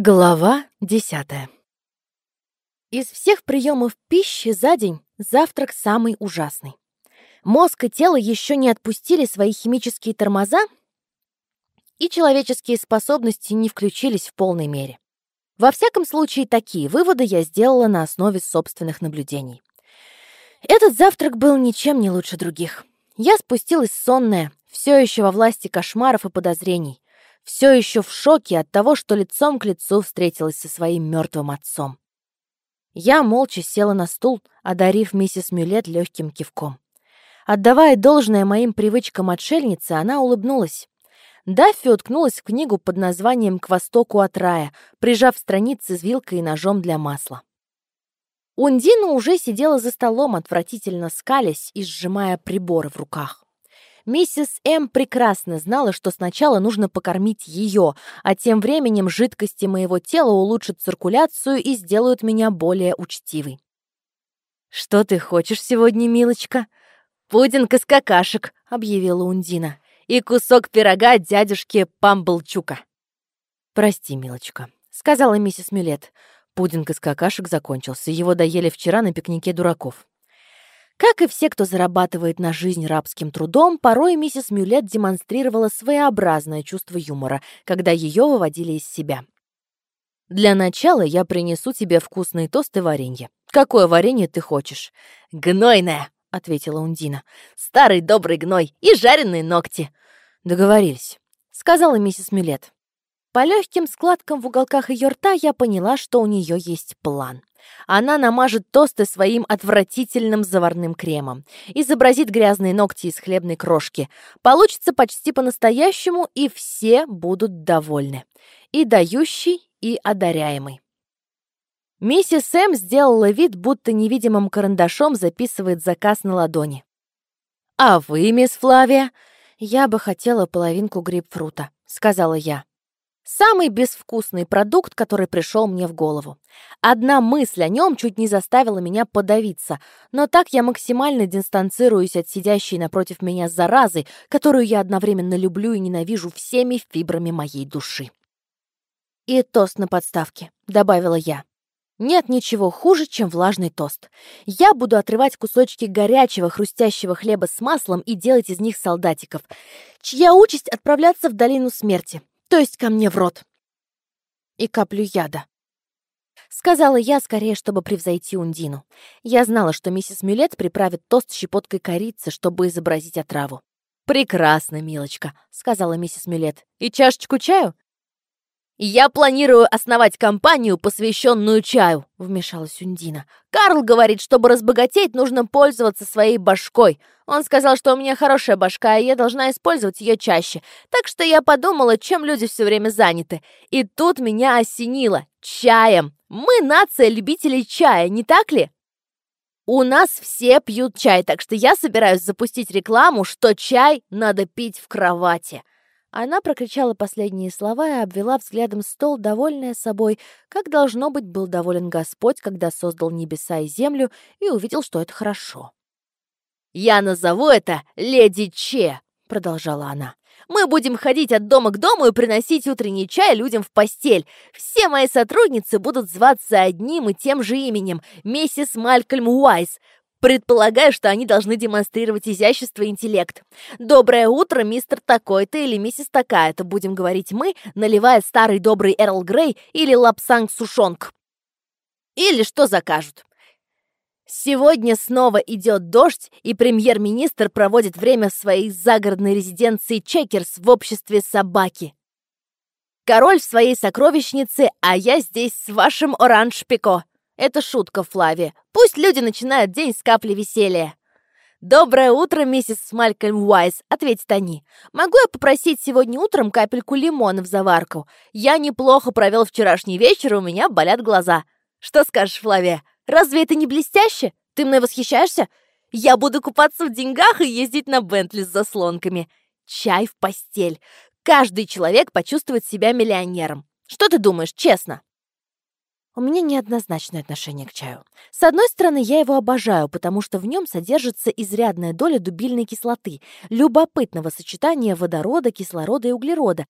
Глава десятая. Из всех приемов пищи за день завтрак самый ужасный. Мозг и тело еще не отпустили свои химические тормоза, и человеческие способности не включились в полной мере. Во всяком случае, такие выводы я сделала на основе собственных наблюдений. Этот завтрак был ничем не лучше других. Я спустилась сонная, все еще во власти кошмаров и подозрений все еще в шоке от того, что лицом к лицу встретилась со своим мертвым отцом. Я молча села на стул, одарив миссис Мюлет легким кивком. Отдавая должное моим привычкам отшельницы, она улыбнулась. Даффи уткнулась в книгу под названием «К востоку от рая», прижав страницы с вилкой и ножом для масла. Ундина уже сидела за столом, отвратительно скалясь и сжимая приборы в руках. Миссис М. прекрасно знала, что сначала нужно покормить ее, а тем временем жидкости моего тела улучшат циркуляцию и сделают меня более учтивой. «Что ты хочешь сегодня, милочка?» «Пудинг из какашек», — объявила Ундина, «и кусок пирога дядюшки Памблчука». «Прости, милочка», — сказала миссис Мюлет. Пудинг из какашек закончился, его доели вчера на пикнике дураков. Как и все, кто зарабатывает на жизнь рабским трудом, порой миссис Мюлет демонстрировала своеобразное чувство юмора, когда ее выводили из себя. «Для начала я принесу тебе вкусные тосты варенье. Какое варенье ты хочешь?» «Гнойное!» — ответила Ундина. «Старый добрый гной и жареные ногти!» «Договорились», — сказала миссис Мюлет. По легким складкам в уголках ее рта я поняла, что у нее есть план. Она намажет тосты своим отвратительным заварным кремом, изобразит грязные ногти из хлебной крошки. Получится почти по-настоящему, и все будут довольны. И дающий, и одаряемый. Миссис Сэм сделала вид, будто невидимым карандашом записывает заказ на ладони. «А вы, мисс Флавия?» «Я бы хотела половинку грейпфрута», — сказала я. Самый безвкусный продукт, который пришел мне в голову. Одна мысль о нем чуть не заставила меня подавиться, но так я максимально дистанцируюсь от сидящей напротив меня заразы, которую я одновременно люблю и ненавижу всеми фибрами моей души. «И тост на подставке», — добавила я. Нет ничего хуже, чем влажный тост. Я буду отрывать кусочки горячего хрустящего хлеба с маслом и делать из них солдатиков, чья участь отправляться в долину смерти то есть ко мне в рот. И каплю яда. Сказала я скорее, чтобы превзойти Ундину. Я знала, что миссис Мюлет приправит тост щепоткой корицы, чтобы изобразить отраву. «Прекрасно, милочка», — сказала миссис Мюлет. «И чашечку чаю?» «Я планирую основать компанию, посвященную чаю», — вмешалась Ундина. «Карл говорит, чтобы разбогатеть, нужно пользоваться своей башкой. Он сказал, что у меня хорошая башка, и я должна использовать ее чаще. Так что я подумала, чем люди все время заняты. И тут меня осенило. Чаем. Мы нация любителей чая, не так ли?» У нас все пьют чай, так что я собираюсь запустить рекламу, что чай надо пить в кровати. Она прокричала последние слова и обвела взглядом стол, довольная собой, как, должно быть, был доволен Господь, когда создал небеса и землю и увидел, что это хорошо. «Я назову это Леди Че», — продолжала она. «Мы будем ходить от дома к дому и приносить утренний чай людям в постель. Все мои сотрудницы будут зваться одним и тем же именем — миссис Малькольм Уайс. Предполагаю, что они должны демонстрировать изящество и интеллект. «Доброе утро, мистер такой-то или миссис такая-то», будем говорить мы, наливая старый добрый Эрл Грей или лапсанг сушонг. Или что закажут. Сегодня снова идет дождь, и премьер-министр проводит время в своей загородной резиденции Чекерс в обществе собаки. Король в своей сокровищнице, а я здесь с вашим оранж-пико. Это шутка, Флави. Пусть люди начинают день с капли веселья. «Доброе утро, миссис Малькольм Уайс», — ответит они. «Могу я попросить сегодня утром капельку лимона в заварку? Я неплохо провел вчерашний вечер, у меня болят глаза. Что скажешь, Флавия? Разве это не блестяще? Ты мной восхищаешься? Я буду купаться в деньгах и ездить на Бентли с заслонками. Чай в постель. Каждый человек почувствует себя миллионером. Что ты думаешь, честно?» У меня неоднозначное отношение к чаю. С одной стороны, я его обожаю, потому что в нем содержится изрядная доля дубильной кислоты, любопытного сочетания водорода, кислорода и углерода.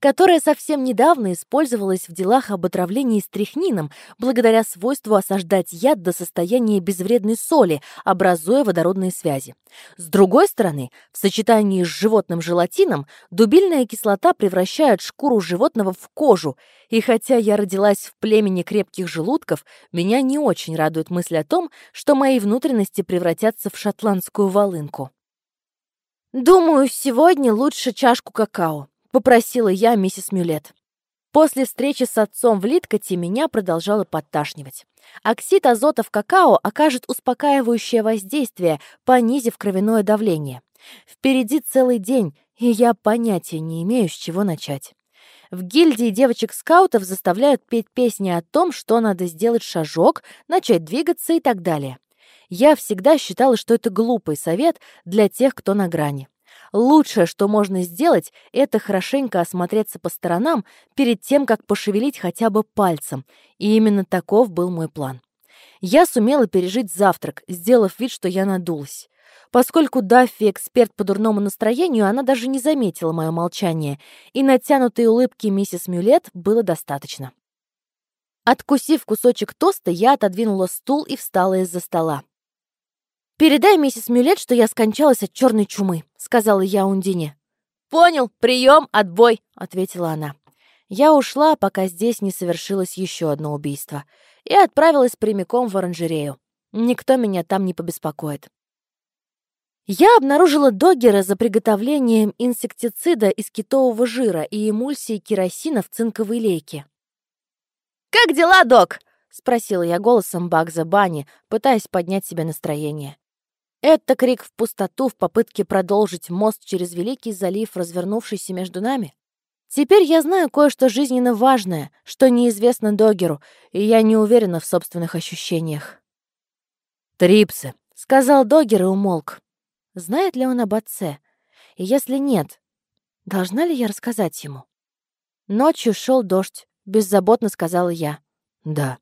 Которая совсем недавно использовалась в делах об отравлении стрихнином благодаря свойству осаждать яд до состояния безвредной соли, образуя водородные связи. С другой стороны, в сочетании с животным желатином дубильная кислота превращает шкуру животного в кожу, и хотя я родилась в племени крепких желудков, меня не очень радует мысль о том, что мои внутренности превратятся в шотландскую волынку. Думаю, сегодня лучше чашку какао. — попросила я миссис Мюлет. После встречи с отцом в Литкоте меня продолжало подташнивать. Оксид азота в какао окажет успокаивающее воздействие, понизив кровяное давление. Впереди целый день, и я понятия не имею, с чего начать. В гильдии девочек-скаутов заставляют петь песни о том, что надо сделать шажок, начать двигаться и так далее. Я всегда считала, что это глупый совет для тех, кто на грани. Лучшее, что можно сделать, это хорошенько осмотреться по сторонам перед тем, как пошевелить хотя бы пальцем. И именно таков был мой план. Я сумела пережить завтрак, сделав вид, что я надулась. Поскольку Даффи эксперт по дурному настроению, она даже не заметила мое молчание, и натянутой улыбки миссис Мюлет было достаточно. Откусив кусочек тоста, я отодвинула стул и встала из-за стола. «Передай миссис Мюлет, что я скончалась от черной чумы», — сказала я Ундине. «Понял, прием, отбой», — ответила она. Я ушла, пока здесь не совершилось еще одно убийство, и отправилась прямиком в оранжерею. Никто меня там не побеспокоит. Я обнаружила Доггера за приготовлением инсектицида из китового жира и эмульсии керосина в цинковой лейке. «Как дела, док?» — спросила я голосом Багза Бани, пытаясь поднять себе настроение. Это крик в пустоту в попытке продолжить мост через Великий залив, развернувшийся между нами? Теперь я знаю кое-что жизненно важное, что неизвестно Догеру, и я не уверена в собственных ощущениях. «Трипсы», — сказал Догер и умолк. Знает ли он об отце? И если нет, должна ли я рассказать ему? Ночью шел дождь, беззаботно сказала я. «Да».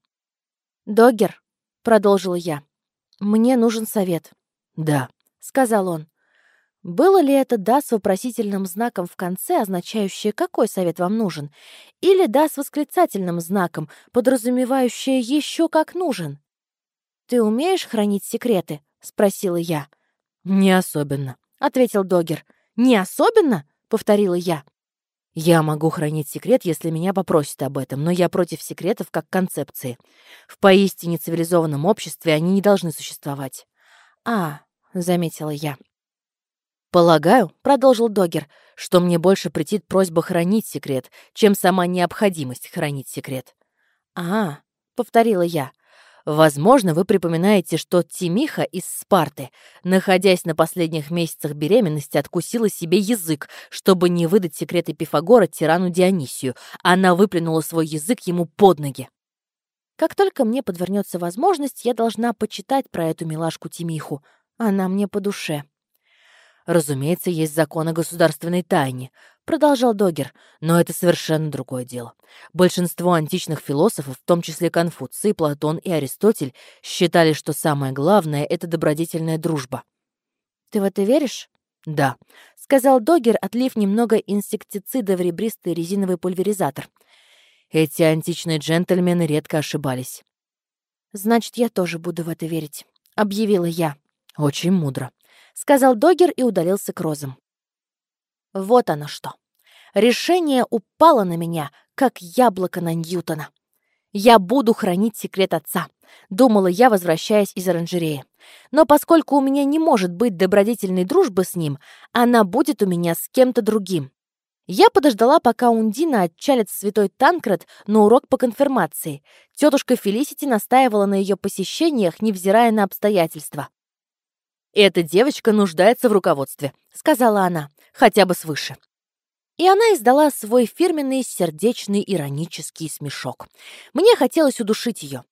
«Догер», — продолжила я, — «мне нужен совет». «Да», — сказал он. Было ли это «да» с вопросительным знаком в конце, означающее «какой совет вам нужен», или «да» с восклицательным знаком, подразумевающее «еще как нужен»? «Ты умеешь хранить секреты?» — спросила я. «Не особенно», — ответил Догер. «Не особенно?» — повторила я. «Я могу хранить секрет, если меня попросят об этом, но я против секретов как концепции. В поистине цивилизованном обществе они не должны существовать». «А», — заметила я. «Полагаю», — продолжил Догер, «что мне больше претит просьба хранить секрет, чем сама необходимость хранить секрет». «А», — повторила я. «Возможно, вы припоминаете, что Тимиха из Спарты, находясь на последних месяцах беременности, откусила себе язык, чтобы не выдать секреты Пифагора тирану Дионисию. Она выплюнула свой язык ему под ноги. Как только мне подвернется возможность, я должна почитать про эту милашку Тимиху. Она мне по душе. «Разумеется, есть закон о государственной тайне», — продолжал Догер, «но это совершенно другое дело. Большинство античных философов, в том числе Конфуций, Платон и Аристотель, считали, что самое главное — это добродетельная дружба». «Ты в это веришь?» «Да», — сказал Догер, отлив немного инсектицида в ребристый резиновый пульверизатор. Эти античные джентльмены редко ошибались. «Значит, я тоже буду в это верить», — объявила я. «Очень мудро», — сказал Догер и удалился к розам. Вот оно что. Решение упало на меня, как яблоко на Ньютона. «Я буду хранить секрет отца», — думала я, возвращаясь из оранжереи. «Но поскольку у меня не может быть добродетельной дружбы с ним, она будет у меня с кем-то другим. Я подождала, пока Ундина отчалит святой Танкред на урок по конфирмации. Тетушка Фелисити настаивала на ее посещениях, невзирая на обстоятельства. «Эта девочка нуждается в руководстве», — сказала она, — «хотя бы свыше». И она издала свой фирменный сердечный иронический смешок. Мне хотелось удушить ее.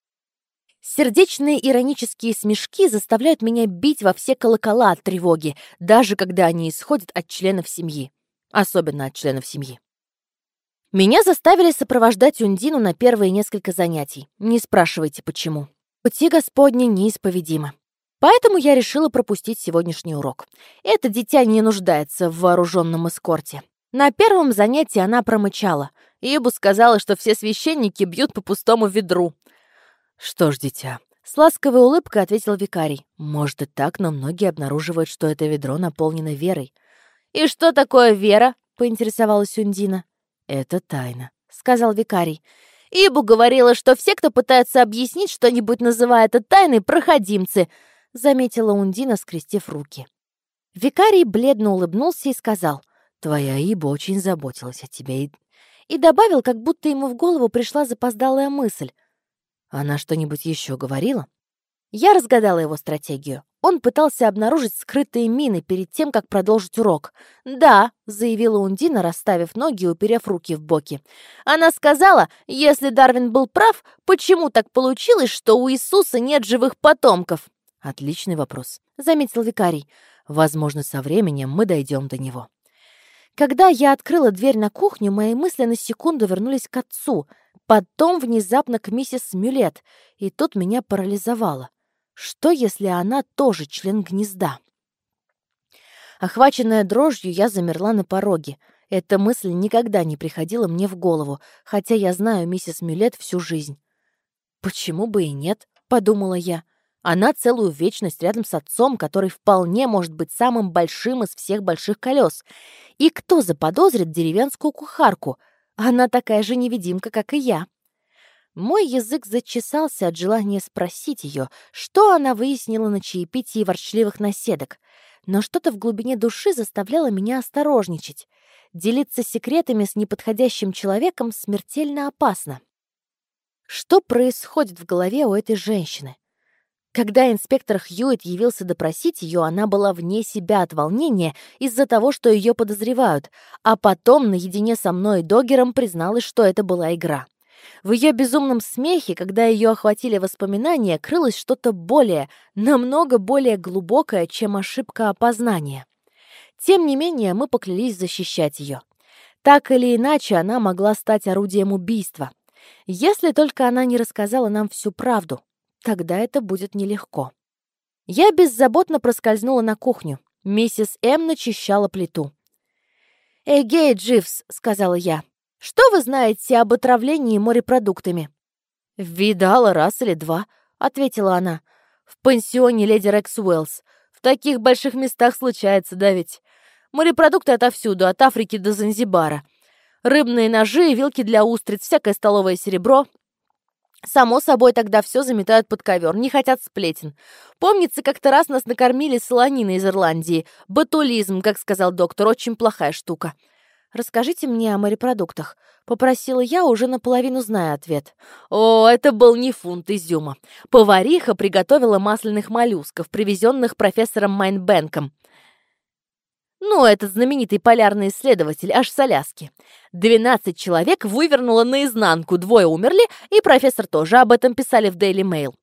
Сердечные иронические смешки заставляют меня бить во все колокола от тревоги, даже когда они исходят от членов семьи особенно от членов семьи. Меня заставили сопровождать Ундину на первые несколько занятий. Не спрашивайте, почему. Пути Господни неисповедимы. Поэтому я решила пропустить сегодняшний урок. Это дитя не нуждается в вооруженном эскорте. На первом занятии она промычала. Ибу сказала, что все священники бьют по пустому ведру. «Что ж, дитя?» С ласковой улыбкой ответил викарий. «Может и так, но многие обнаруживают, что это ведро наполнено верой». «И что такое вера?» — поинтересовалась Ундина. «Это тайна», — сказал викарий. «Ибу говорила, что все, кто пытается объяснить что-нибудь, называя это тайной, проходимцы», — заметила Ундина, скрестив руки. Викарий бледно улыбнулся и сказал. «Твоя Иба очень заботилась о тебе и и добавил, как будто ему в голову пришла запоздалая мысль. «Она что-нибудь еще говорила?» Я разгадала его стратегию. Он пытался обнаружить скрытые мины перед тем, как продолжить урок. «Да», — заявила Ундина, расставив ноги и уперев руки в боки. «Она сказала, если Дарвин был прав, почему так получилось, что у Иисуса нет живых потомков?» «Отличный вопрос», — заметил викарий. «Возможно, со временем мы дойдем до него». Когда я открыла дверь на кухню, мои мысли на секунду вернулись к отцу, потом внезапно к миссис Мюлет, и тут меня парализовало. Что, если она тоже член гнезда? Охваченная дрожью, я замерла на пороге. Эта мысль никогда не приходила мне в голову, хотя я знаю миссис Мюлет всю жизнь. «Почему бы и нет?» — подумала я. Она целую вечность рядом с отцом, который вполне может быть самым большим из всех больших колес. И кто заподозрит деревенскую кухарку? Она такая же невидимка, как и я. Мой язык зачесался от желания спросить ее, что она выяснила на чаепитии ворчливых наседок. Но что-то в глубине души заставляло меня осторожничать. Делиться секретами с неподходящим человеком смертельно опасно. Что происходит в голове у этой женщины? Когда инспектор Хьюит явился допросить ее, она была вне себя от волнения из-за того, что ее подозревают, а потом наедине со мной и Догером призналась, что это была игра. В ее безумном смехе, когда ее охватили воспоминания, крылось что-то более, намного более глубокое, чем ошибка опознания. Тем не менее, мы поклялись защищать ее. Так или иначе, она могла стать орудием убийства. Если только она не рассказала нам всю правду. Тогда это будет нелегко. Я беззаботно проскользнула на кухню. Миссис М. начищала плиту. «Эгей, Дживс», — сказала я, — «что вы знаете об отравлении морепродуктами?» «Видала раз или два», — ответила она. «В пансионе леди Рекс Уэллс. В таких больших местах случается, да ведь? Морепродукты отовсюду, от Африки до Занзибара. Рыбные ножи, вилки для устриц, всякое столовое серебро, Само собой, тогда все заметают под ковер, не хотят сплетен. Помнится, как-то раз нас накормили солониной из Ирландии. Батулизм, как сказал доктор, очень плохая штука. «Расскажите мне о морепродуктах», — попросила я, уже наполовину зная ответ. О, это был не фунт изюма. Повариха приготовила масляных моллюсков, привезенных профессором Майнбенком. Ну, этот знаменитый полярный исследователь аж с Аляски. 12 человек вывернуло наизнанку, двое умерли, и профессор тоже об этом писали в Daily Mail.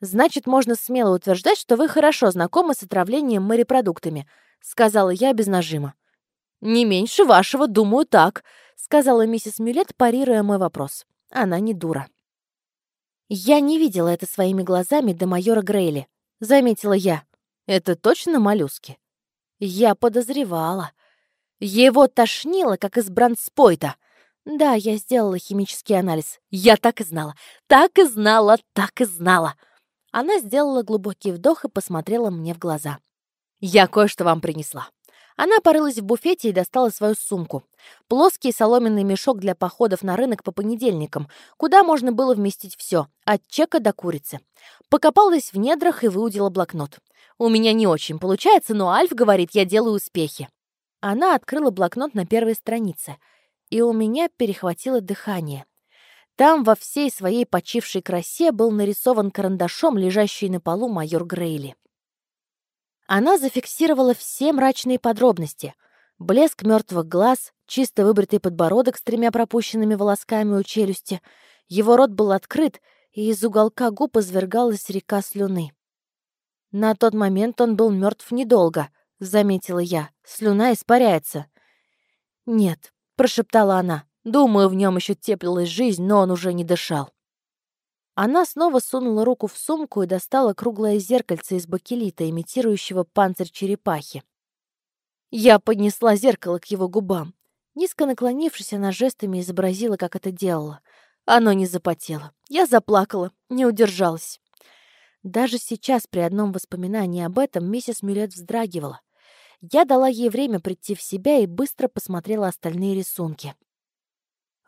«Значит, можно смело утверждать, что вы хорошо знакомы с отравлением морепродуктами», — сказала я без нажима. «Не меньше вашего, думаю, так», — сказала миссис Мюлет, парируя мой вопрос. Она не дура. «Я не видела это своими глазами до майора Грейли», — заметила я. «Это точно моллюски?» Я подозревала. Его тошнило, как из бронспойта. Да, я сделала химический анализ. Я так и знала. Так и знала, так и знала. Она сделала глубокий вдох и посмотрела мне в глаза. Я кое-что вам принесла. Она порылась в буфете и достала свою сумку. Плоский соломенный мешок для походов на рынок по понедельникам, куда можно было вместить все, от чека до курицы. Покопалась в недрах и выудила блокнот. У меня не очень получается, но Альф говорит, я делаю успехи. Она открыла блокнот на первой странице, и у меня перехватило дыхание. Там во всей своей почившей красе был нарисован карандашом лежащий на полу майор Грейли. Она зафиксировала все мрачные подробности. Блеск мертвых глаз, чисто выбритый подбородок с тремя пропущенными волосками у челюсти. Его рот был открыт, и из уголка губ извергалась река слюны. На тот момент он был мертв недолго, заметила я. Слюна испаряется. Нет, прошептала она. Думаю, в нем еще теплилась жизнь, но он уже не дышал. Она снова сунула руку в сумку и достала круглое зеркальце из бакелита, имитирующего панцирь черепахи. Я поднесла зеркало к его губам. Низко наклонившись, она жестами изобразила, как это делала. Оно не запотело. Я заплакала, не удержалась. Даже сейчас, при одном воспоминании об этом, миссис Мюлет вздрагивала. Я дала ей время прийти в себя и быстро посмотрела остальные рисунки.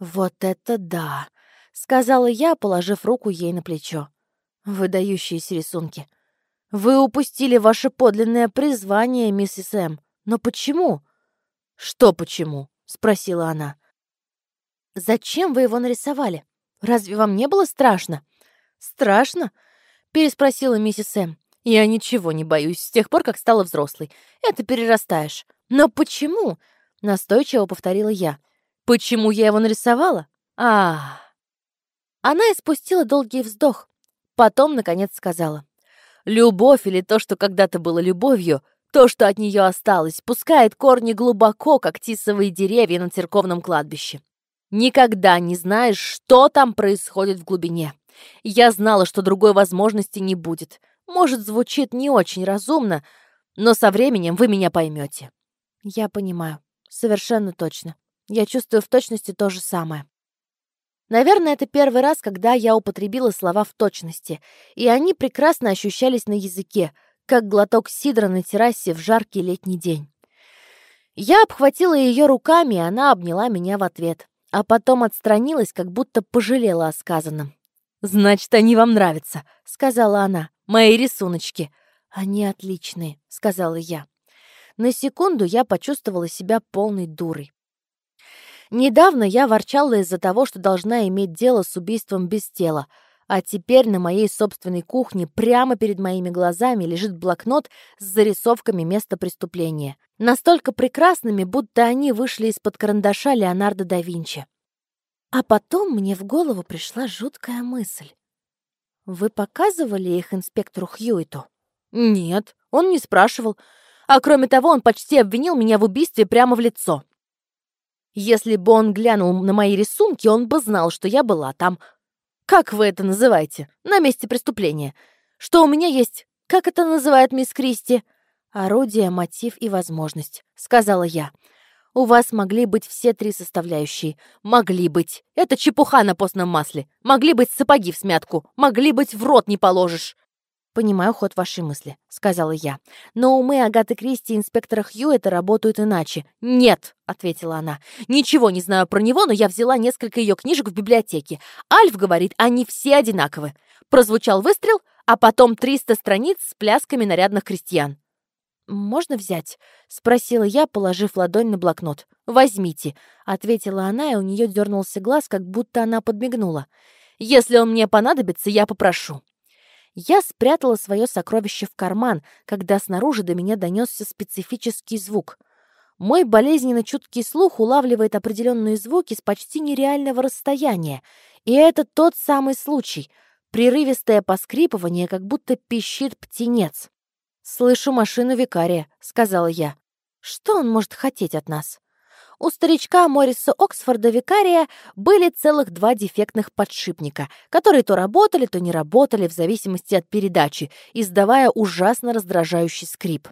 «Вот это да!» — сказала я, положив руку ей на плечо. «Выдающиеся рисунки. Вы упустили ваше подлинное призвание, миссис М. Но почему?» «Что почему?» — спросила она. «Зачем вы его нарисовали? Разве вам не было страшно?» «Страшно?» — переспросила миссис М. «Я ничего не боюсь с тех пор, как стала взрослой. Это перерастаешь». «Но почему?» — настойчиво повторила я. «Почему я его нарисовала?» а Она испустила долгий вздох. Потом, наконец, сказала. «Любовь или то, что когда-то было любовью, то, что от нее осталось, пускает корни глубоко, как тисовые деревья на церковном кладбище. Никогда не знаешь, что там происходит в глубине. Я знала, что другой возможности не будет. Может, звучит не очень разумно, но со временем вы меня поймете. Я понимаю. Совершенно точно. Я чувствую в точности то же самое. Наверное, это первый раз, когда я употребила слова в точности, и они прекрасно ощущались на языке, как глоток сидра на террасе в жаркий летний день. Я обхватила ее руками, и она обняла меня в ответ, а потом отстранилась, как будто пожалела о сказанном. «Значит, они вам нравятся», — сказала она. «Мои рисуночки». «Они отличные», — сказала я. На секунду я почувствовала себя полной дурой. Недавно я ворчала из-за того, что должна иметь дело с убийством без тела, а теперь на моей собственной кухне прямо перед моими глазами лежит блокнот с зарисовками места преступления. Настолько прекрасными, будто они вышли из-под карандаша Леонардо да Винчи. А потом мне в голову пришла жуткая мысль. «Вы показывали их инспектору Хьюиту?» «Нет, он не спрашивал. А кроме того, он почти обвинил меня в убийстве прямо в лицо. Если бы он глянул на мои рисунки, он бы знал, что я была там. Как вы это называете? На месте преступления. Что у меня есть? Как это называет мисс Кристи?» «Орудие, мотив и возможность», — сказала я. У вас могли быть все три составляющие. Могли быть. Это чепуха на постном масле. Могли быть сапоги в смятку. Могли быть в рот не положишь. «Понимаю ход вашей мысли», — сказала я. «Но умы Агаты Кристи и инспектора Хьюэта работают иначе». «Нет», — ответила она. «Ничего не знаю про него, но я взяла несколько ее книжек в библиотеке. Альф говорит, они все одинаковы». Прозвучал выстрел, а потом 300 страниц с плясками нарядных крестьян можно взять?» — спросила я, положив ладонь на блокнот. «Возьмите», — ответила она, и у нее дернулся глаз, как будто она подмигнула. «Если он мне понадобится, я попрошу». Я спрятала свое сокровище в карман, когда снаружи до меня донесся специфический звук. Мой болезненно чуткий слух улавливает определенные звуки с почти нереального расстояния, и это тот самый случай — прерывистое поскрипывание, как будто пищит птенец. «Слышу машину викария», — сказала я. «Что он может хотеть от нас?» У старичка Морриса Оксфорда викария были целых два дефектных подшипника, которые то работали, то не работали в зависимости от передачи, издавая ужасно раздражающий скрип.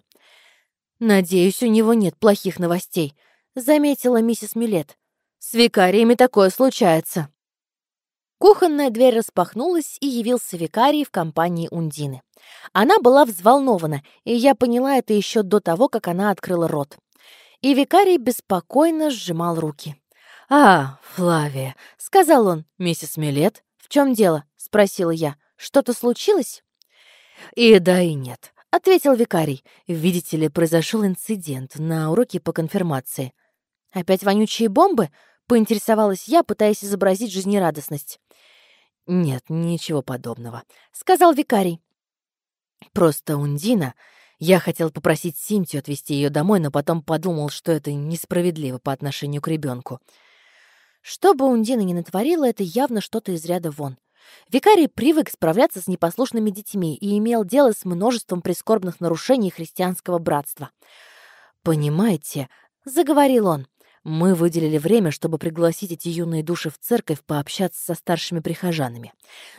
«Надеюсь, у него нет плохих новостей», — заметила миссис Милет. «С викариями такое случается». Кухонная дверь распахнулась, и явился викарий в компании Ундины. Она была взволнована, и я поняла это еще до того, как она открыла рот. И викарий беспокойно сжимал руки. «А, Флавия», — сказал он, — «миссис Милет, в чем дело?» — спросила я. «Что-то случилось?» «И да, и нет», — ответил викарий. «Видите ли, произошел инцидент на уроке по конфирмации». «Опять вонючие бомбы?» — поинтересовалась я, пытаясь изобразить жизнерадостность. «Нет, ничего подобного», — сказал викарий. «Просто Ундина...» Я хотел попросить Синтию отвезти ее домой, но потом подумал, что это несправедливо по отношению к ребенку. Что бы Ундина ни натворила, это явно что-то из ряда вон. Викарий привык справляться с непослушными детьми и имел дело с множеством прискорбных нарушений христианского братства. «Понимаете», — заговорил он, Мы выделили время, чтобы пригласить эти юные души в церковь пообщаться со старшими прихожанами.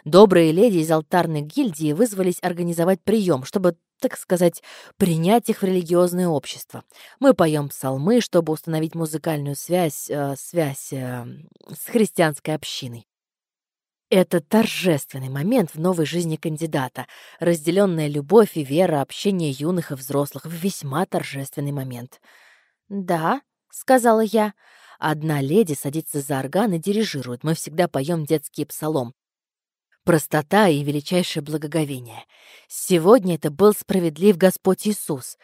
Добрые леди из алтарной гильдии вызвались организовать прием, чтобы, так сказать, принять их в религиозное общество. Мы поем псалмы, чтобы установить музыкальную связь, э, связь э, с христианской общиной. Это торжественный момент в новой жизни кандидата. Разделенная любовь и вера, общение юных и взрослых. Весьма торжественный момент. «Да», — сказала я. «Одна леди садится за орган и дирижирует. Мы всегда поем детский псалом. Простота и величайшее благоговение. Сегодня это был справедлив Господь Иисус».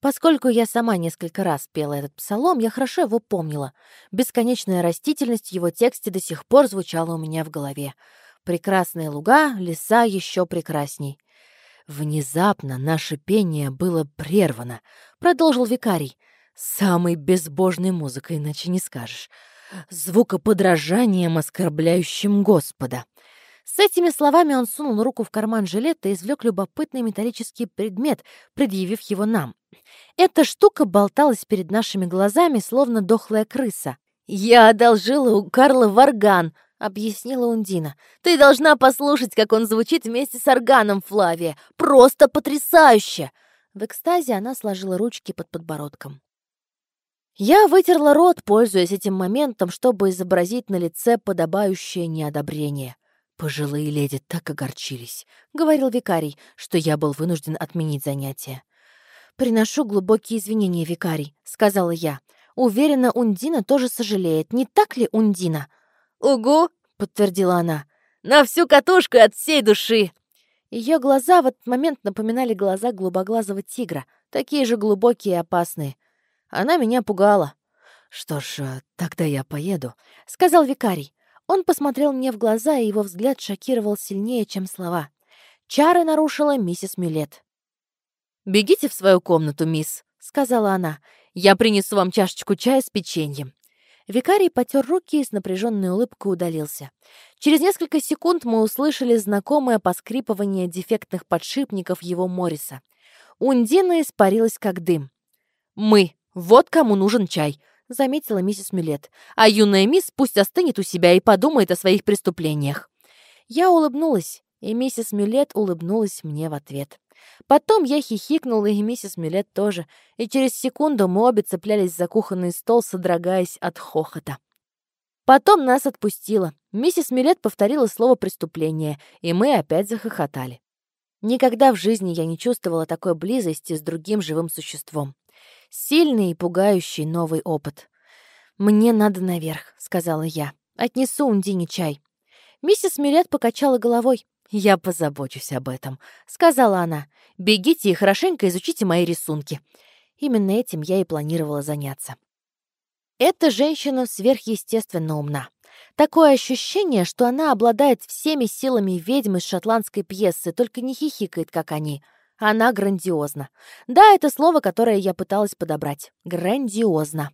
Поскольку я сама несколько раз пела этот псалом, я хорошо его помнила. Бесконечная растительность в его тексте до сих пор звучала у меня в голове. Прекрасные луга, леса еще прекрасней. Внезапно наше пение было прервано, продолжил викарий. Самой безбожной музыкой, иначе не скажешь. Звукоподражанием, оскорбляющим Господа. С этими словами он сунул руку в карман жилета и извлек любопытный металлический предмет, предъявив его нам. Эта штука болталась перед нашими глазами, словно дохлая крыса. «Я одолжила у Карла варган», — объяснила Ундина. «Ты должна послушать, как он звучит вместе с органом, Флавия. Просто потрясающе!» В экстазе она сложила ручки под подбородком. Я вытерла рот, пользуясь этим моментом, чтобы изобразить на лице подобающее неодобрение. «Пожилые леди так огорчились», — говорил викарий, что я был вынужден отменить занятие. «Приношу глубокие извинения, викарий», — сказала я. «Уверена, Ундина тоже сожалеет. Не так ли, Ундина?» «Угу», — подтвердила она. «На всю катушку от всей души!» Ее глаза в этот момент напоминали глаза голубоглазого тигра, такие же глубокие и опасные. Она меня пугала. «Что ж, э, тогда я поеду», — сказал викарий. Он посмотрел мне в глаза, и его взгляд шокировал сильнее, чем слова. Чары нарушила миссис Мюлет. «Бегите в свою комнату, мисс», — сказала она. «Я принесу вам чашечку чая с печеньем». Викарий потер руки и с напряженной улыбкой удалился. Через несколько секунд мы услышали знакомое поскрипывание дефектных подшипников его Морриса. Ундина испарилась, как дым. «Мы!» «Вот кому нужен чай», — заметила миссис Мюлет. «А юная мисс пусть остынет у себя и подумает о своих преступлениях». Я улыбнулась, и миссис Мюлет улыбнулась мне в ответ. Потом я хихикнула, и миссис Мюлет тоже, и через секунду мы обе цеплялись за кухонный стол, содрогаясь от хохота. Потом нас отпустила. Миссис Мюлет повторила слово «преступление», и мы опять захохотали. Никогда в жизни я не чувствовала такой близости с другим живым существом. Сильный и пугающий новый опыт. «Мне надо наверх», — сказала я. «Отнесу Ундине чай». Миссис Милет покачала головой. «Я позабочусь об этом», — сказала она. «Бегите и хорошенько изучите мои рисунки». Именно этим я и планировала заняться. Эта женщина сверхъестественно умна. Такое ощущение, что она обладает всеми силами ведьмы из шотландской пьесы, только не хихикает, как они — она грандиозна. Да, это слово, которое я пыталась подобрать. Грандиозно.